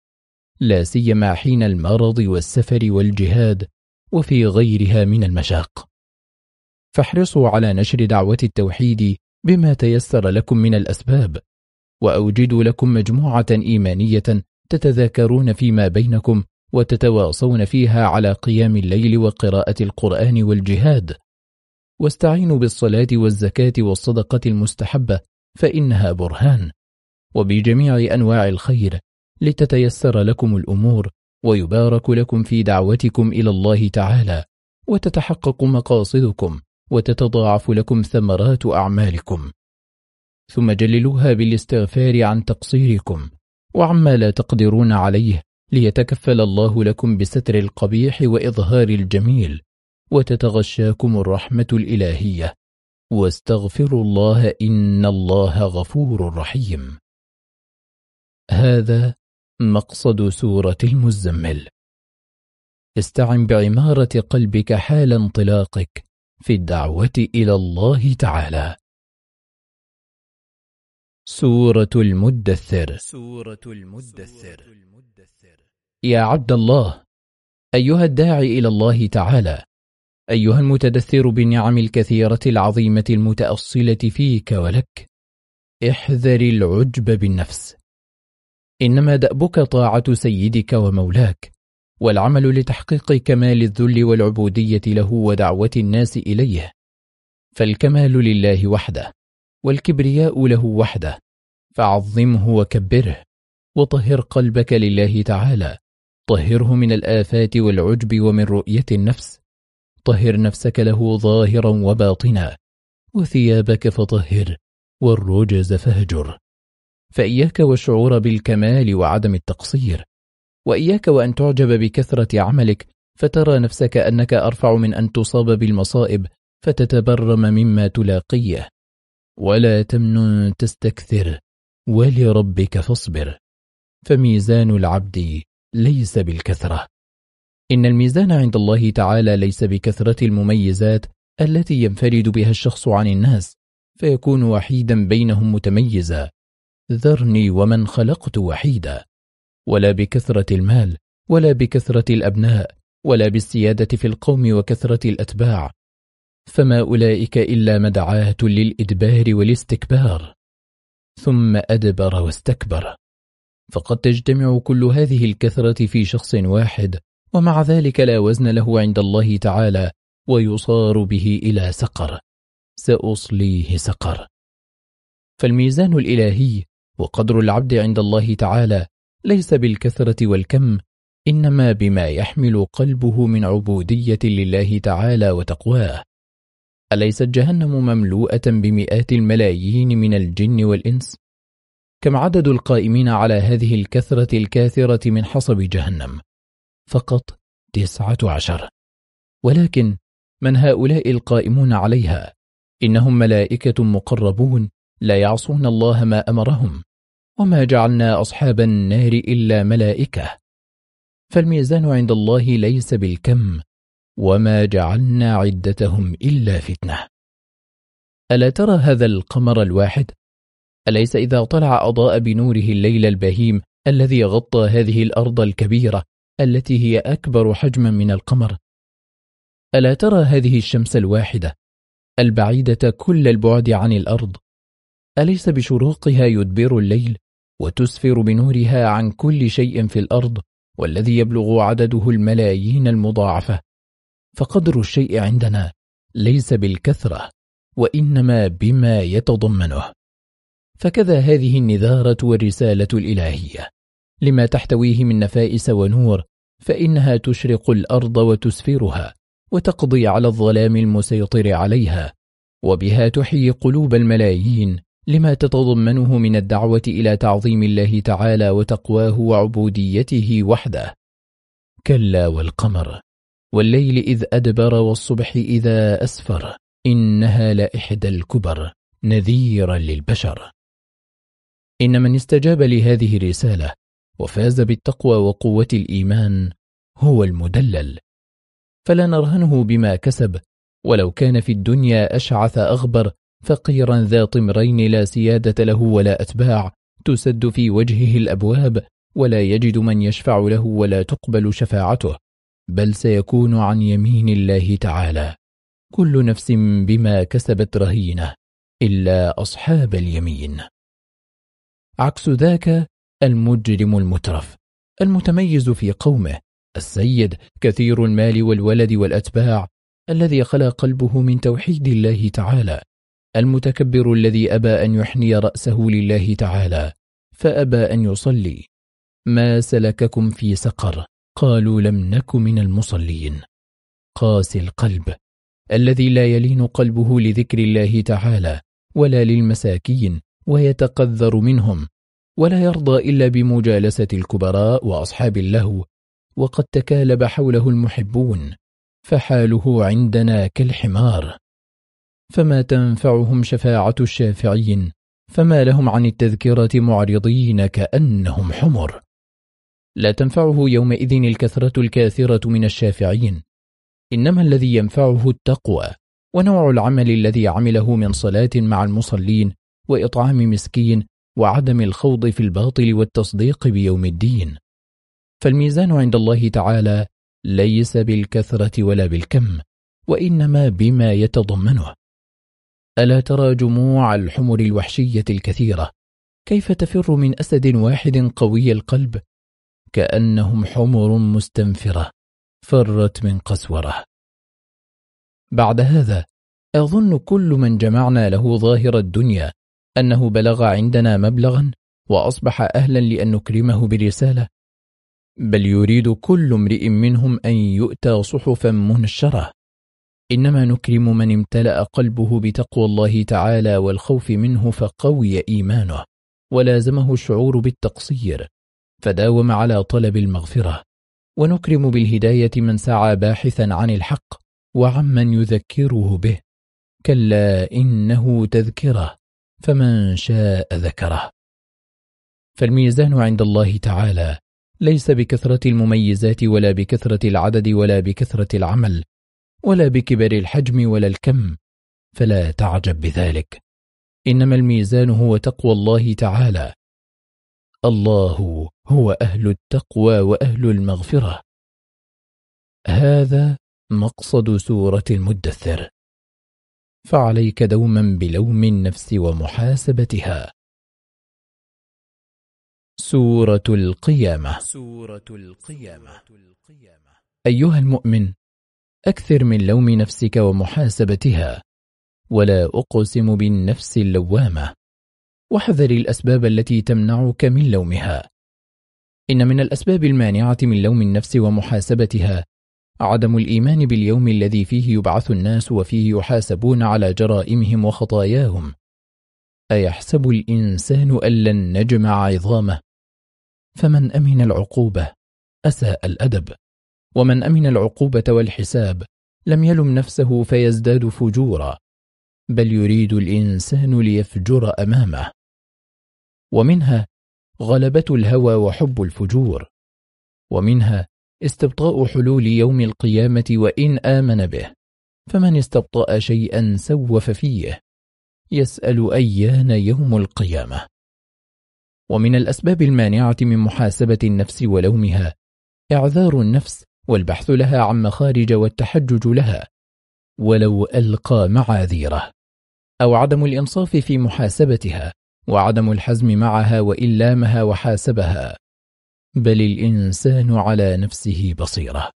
لا سيما حين المرض والسفر والجهاد وفي غيرها من المشاق. فاحرصوا على نشر دعوة التوحيد بما تيسر لكم من الأسباب وأوجدوا لكم مجموعة إيمانية تتذاكرون فيما بينكم وتتواصون فيها على قيام الليل وقراءة القرآن والجهاد. واستعينوا بالصلاة والزكاة والصدقة المستحبة فإنها برهان. وبجميع أنواع الخير لتتيسر لكم الأمور ويبارك لكم في دعوتكم إلى الله تعالى وتتحقق مقاصدكم وتتضاعف لكم ثمرات أعمالكم. ثم جللوها بالاستغفار عن تقصيركم وعما لا تقدرون عليه ليتكفل الله لكم بستر القبيح وإظهار الجميل وتتغشاكم الرحمة الإلهية. واستغفروا الله إن الله غفور رحيم. هذا مقصد سورة المزمل. استعن بعمارة قلبك حال انطلاقك في الدعوة إلى الله تعالى. سورة المدثر. سورة المدثر. يا عبد الله أيها الداعي إلى الله تعالى أيها المتدثر بالنعم الكثيرة العظيمة المتأصلة فيك ولك احذر العجب بالنفس. إنما دأبك طاعة سيدك ومولاك والعمل لتحقيق كمال الذل والعبودية له ودعوة الناس إليه. فالكمال لله وحده والكبرياء له وحده فعظمه وكبره وطهر قلبك لله تعالى. طهره من الآفات والعجب ومن رؤية النفس. طهر نفسك له ظاهرا وباطنا وثيابك فطهر والرجز فهجر فإياك والشعور بالكمال وعدم التقصير. وإياك وأن تعجب بكثرة عملك فترى نفسك أنك أرفع من أن تصاب بالمصائب فتتبرم مما تلاقيه. ولا تمنن تستكثر ولربك فاصبر. فميزان العبد ليس بالكثرة. إن الميزان عند الله تعالى ليس بكثرة المميزات التي ينفرد بها الشخص عن الناس فيكون وحيدا بينهم متميزا. ذرني ومن خلقت وحيدا. ولا بكثرة المال ولا بكثرة الأبناء ولا بالسيادة في القوم وكثرة الأتباع. فما أولئك إلا مدعاة للإدبار والاستكبار. ثم أدبر واستكبر. فقد تجتمع كل هذه الكثرة في شخص واحد ومع ذلك لا وزن له عند الله تعالى ويصار به إلى سقر. سأصليه سقر. فالميزان الإلهي وقدر العبد عند الله تعالى ليس بالكثرة والكم إنما بما يحمل قلبه من عبودية لله تعالى وتقواه أليست جهنم مملوءة بمئات الملايين من الجن والإنس؟ كم عدد القائمين على هذه الكثرة الكاثرة من حصب جهنم؟ فقط تسعة عشر ولكن من هؤلاء القائمون عليها إنهم ملائكة مقربون لا يعصون الله ما أمرهم وما جعلنا أصحاب النار إلا ملائكة. فالميزان عند الله ليس بالكم وما جعلنا عدتهم إلا فتنة. ألا ترى هذا القمر الواحد؟ أليس إذا طلع أضاء بنوره الليل البهيم الذي غطى هذه الأرض الكبيرة التي هي أكبر حجما من القمر؟ ألا ترى هذه الشمس الواحدة البعيدة كل البعد عن الأرض أليس بشروقها يدبر الليل وتسفر بنورها عن كل شيء في الأرض والذي يبلغ عدده الملايين المضاعفة؟ فقدر الشيء عندنا ليس بالكثرة وإنما بما يتضمنه. فكذا هذه النذارة والرسالة الإلهية. لما تحتويه من نفائس ونور فإنها تشرق الأرض وتسفرها وتقضي على الظلام المسيطر عليها وبها تحيي قلوب الملايين لما تتضمنه من الدعوة إلى تعظيم الله تعالى وتقواه وعبوديته وحده. كلا والقمر والليل إذ أدبر والصبح إذا أسفر إنها لإحدى الكبر نذيرا للبشر. إن من استجاب لهذه الرسالة وفاز بالتقوى وقوة الإيمان هو المدلل. فلا نرهنه بما كسب ولو كان في الدنيا أشعث أغبر فقيرا ذا طمرين لا سيادة له ولا أتباع تسد في وجهه الأبواب ولا يجد من يشفع له ولا تقبل شفاعته بل سيكون عن يمين الله تعالى. كل نفس بما كسبت رهينة إلا أصحاب اليمين. عكس ذاك المجرم المترف المتميز في قومه السيد كثير المال والولد والأتباع الذي خلا قلبه من توحيد الله تعالى. المتكبر الذي أبى أن يحني رأسه لله تعالى فأبى أن يصلي. ما سلككم في سقر؟ قالوا لم نك من المصلين. قاسي القلب. الذي لا يلين قلبه لذكر الله تعالى ولا للمساكين ويتقذر منهم. ولا يرضى إلا بمجالسة الكبراء وأصحاب اللهو. وقد تكالب حوله المحبون فحاله عندنا كالحمار. فما تنفعهم شفاعة الشافعين فما لهم عن التذكرة معرضين كأنهم حمر. لا تنفعه يومئذ الكثرة الكاثرة من الشافعين إنما الذي ينفعه التقوى ونوع العمل الذي عمله من صلاة مع المصلين وإطعام مسكين وعدم الخوض في الباطل والتصديق بيوم الدين. فالميزان عند الله تعالى ليس بالكثرة ولا بالكم وإنما بما يتضمنه. ألا ترى جموع الحمر الوحشية الكثيرة؟ كيف تفر من أسد واحد قوي القلب؟ كأنهم حمر مستنفرة فرت من قسورة. بعد هذا أظن كل من جمعنا له ظاهر الدنيا أنه بلغ عندنا مبلغا وأصبح أهلا لأن نكرمه برسالة. بل يريد كل امرئ منهم أن يؤتى صحفا منشرة. إنما نكرم من امتلأ قلبه بتقوى الله تعالى والخوف منه فقوي إيمانه ولازمه الشعور بالتقصير فداوم على طلب المغفرة. ونكرم بالهداية من سعى باحثا عن الحق وعمن يذكره به. كلا إنه تذكرة فمن شاء ذكره. فالميزان عند الله تعالى ليس بكثرة المميزات ولا بكثرة العدد ولا بكثرة العمل ولا بكبر الحجم ولا الكم فلا تعجب بذلك. إنما الميزان هو تقوى الله تعالى. الله هو أهل التقوى وأهل المغفرة. هذا مقصد سورة المدثر. فعليك دوما بلوم النفس ومحاسبتها. سورة القيامة. سورة القيامة. أيها المؤمن أكثر من لوم نفسك ومحاسبتها ولا أقسم بالنفس اللوامة. واحذر الأسباب التي تمنعك من لومها. إن من الأسباب المانعة من لوم النفس ومحاسبتها عدم الإيمان باليوم الذي فيه يبعث الناس وفيه يحاسبون على جرائمهم وخطاياهم. أيحسب الإنسان أن لن نجمع عظامه؟ فمن أمن العقوبة أساء الأدب. ومن أمن العقوبة والحساب لم يلم نفسه فيزداد فجورا بل يريد الإنسان ليفجر أمامه. ومنها غلبة الهوى وحب الفجور ومنها استبطاء حلول يوم القيامة وإن آمن به فمن استبطأ شيئا سوف فيه. يسأل أيان يوم القيامة. ومن الأسباب المانعة من محاسبة النفس ولومها إعذار النفس والبحث لها عن مخارج والتحجج لها ولو ألقى معاذيره. أو عدم الإنصاف في محاسبتها وعدم الحزم معها وإن لامها وحاسبها. بل الإنسان على نفسه بصيرة.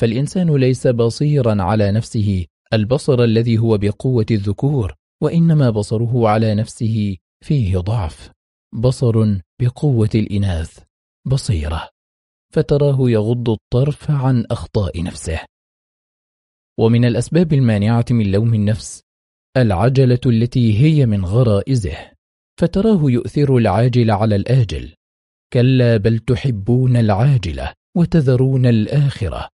فالإنسان ليس بصيرا على نفسه البصر الذي هو بقوة الذكور وإنما بصره على نفسه فيه ضعف. بصر بقوة الإناث بصيرة. فتراه يغض الطرف عن أخطاء نفسه. ومن الأسباب المانعة من لوم النفس العجلة التي هي من غرائزه فتراه يؤثر العاجل على الآجل. كلا بل تحبون العاجلة وتذرون الآخرة.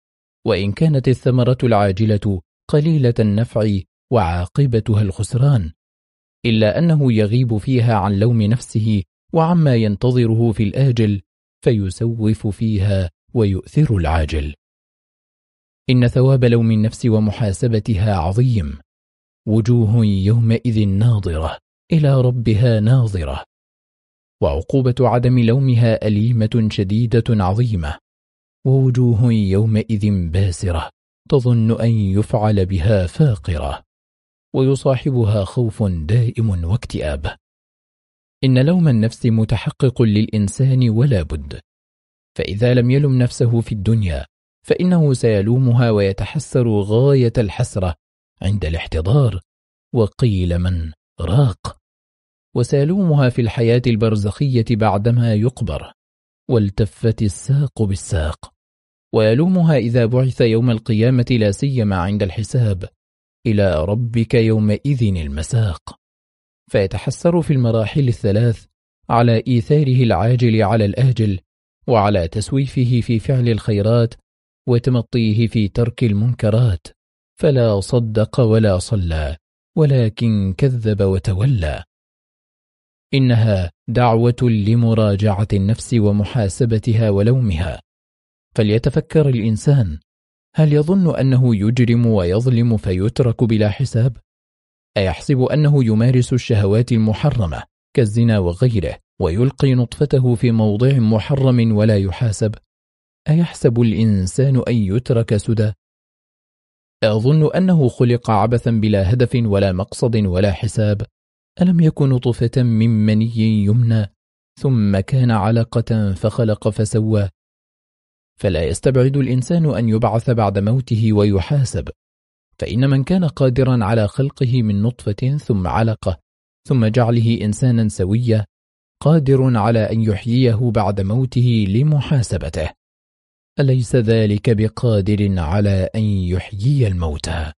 وإن كانت الثمرة العاجلة قليلة النفع وعاقبتها الخسران إلا أنه يغيب فيها عن لوم نفسه وعما ينتظره في الآجل فيسوف فيها ويؤثر العاجل. إن ثواب لوم النفس ومحاسبتها عظيم. وجوه يومئذ ناظرة إلى ربها ناظرة. وعقوبة عدم لومها أليمة شديدة عظيمة. ووجوه يومئذ باسرة تظن أن يفعل بها فاقرة. ويصاحبها خوف دائم واكتئاب. إن لوم النفس متحقق للإنسان ولا بد. فإذا لم يلم نفسه في الدنيا فإنه سيلومها ويتحسر غاية الحسرة عند الاحتضار وقيل من راق. وسيلومها في الحياة البرزخية بعدما يقبر والتفت الساق بالساق. ويلومها إذا بعث يوم القيامة لا سيما عند الحساب إلى ربك يومئذ المساق. فيتحسر في المراحل الثلاث على إيثاره العاجل على الآجل وعلى تسويفه في فعل الخيرات وتمطيه في ترك المنكرات. فلا صدق ولا صلى ولكن كذب وتولى. إنها دعوة لمراجعة النفس ومحاسبتها ولومها. فليتفكر الإنسان هل يظن أنه يجرم ويظلم فيترك بلا حساب؟ أيحسب أنه يمارس الشهوات المحرمة كالزنا وغيره ويلقي نطفته في موضع محرم ولا يحاسب؟ أيحسب الإنسان أن يترك سدى؟ أظن أنه خلق عبثا بلا هدف ولا مقصد ولا حساب ألم يكن نطفة من مني يمنى ثم كان علقة فخلق فسوى فلا يستبعد الإنسان أن يبعث بعد موته ويحاسب فإن من كان قادرا على خلقه من نطفة ثم علقة ثم جعله إنسانا سويا قادر على أن يحييه بعد موته لمحاسبته. أليس ذلك بقادر على أن يحيي الموتى؟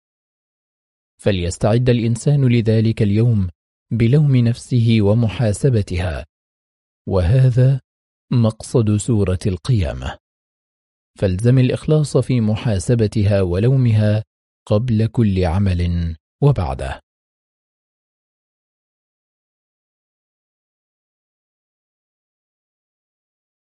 فليستعد الإنسان لذلك اليوم بلوم نفسه ومحاسبتها. وهذا مقصد سورة القيامة. فالزم الإخلاص في محاسبتها ولومها قبل كل عمل وبعده.